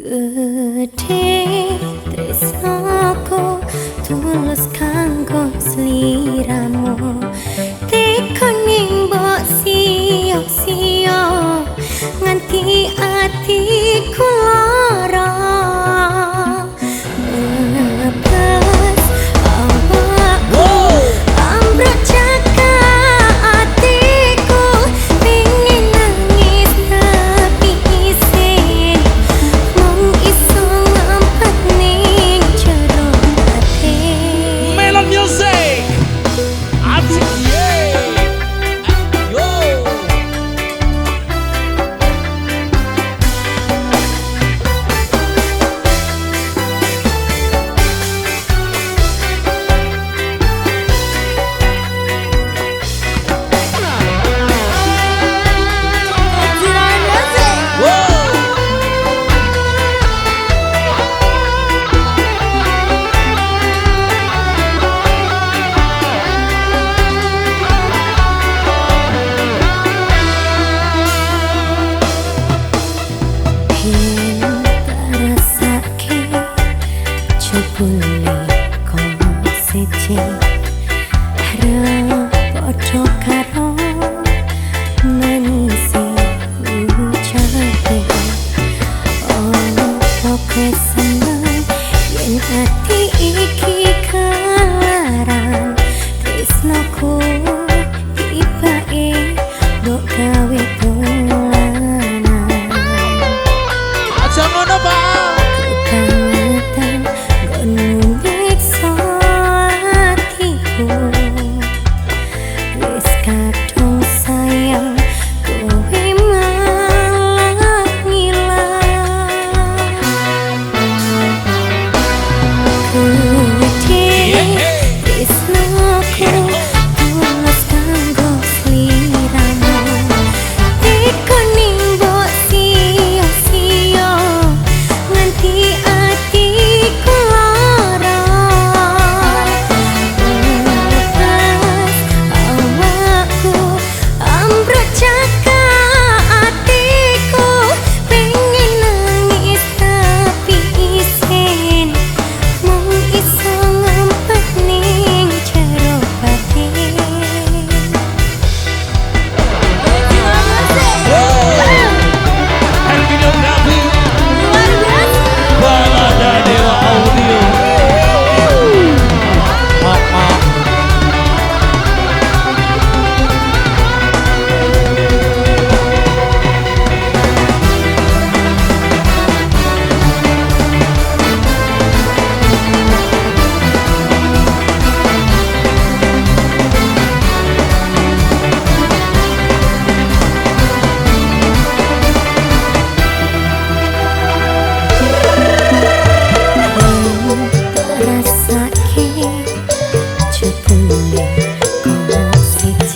Gedhe tresnaku tulus kanggo sliramu Okay.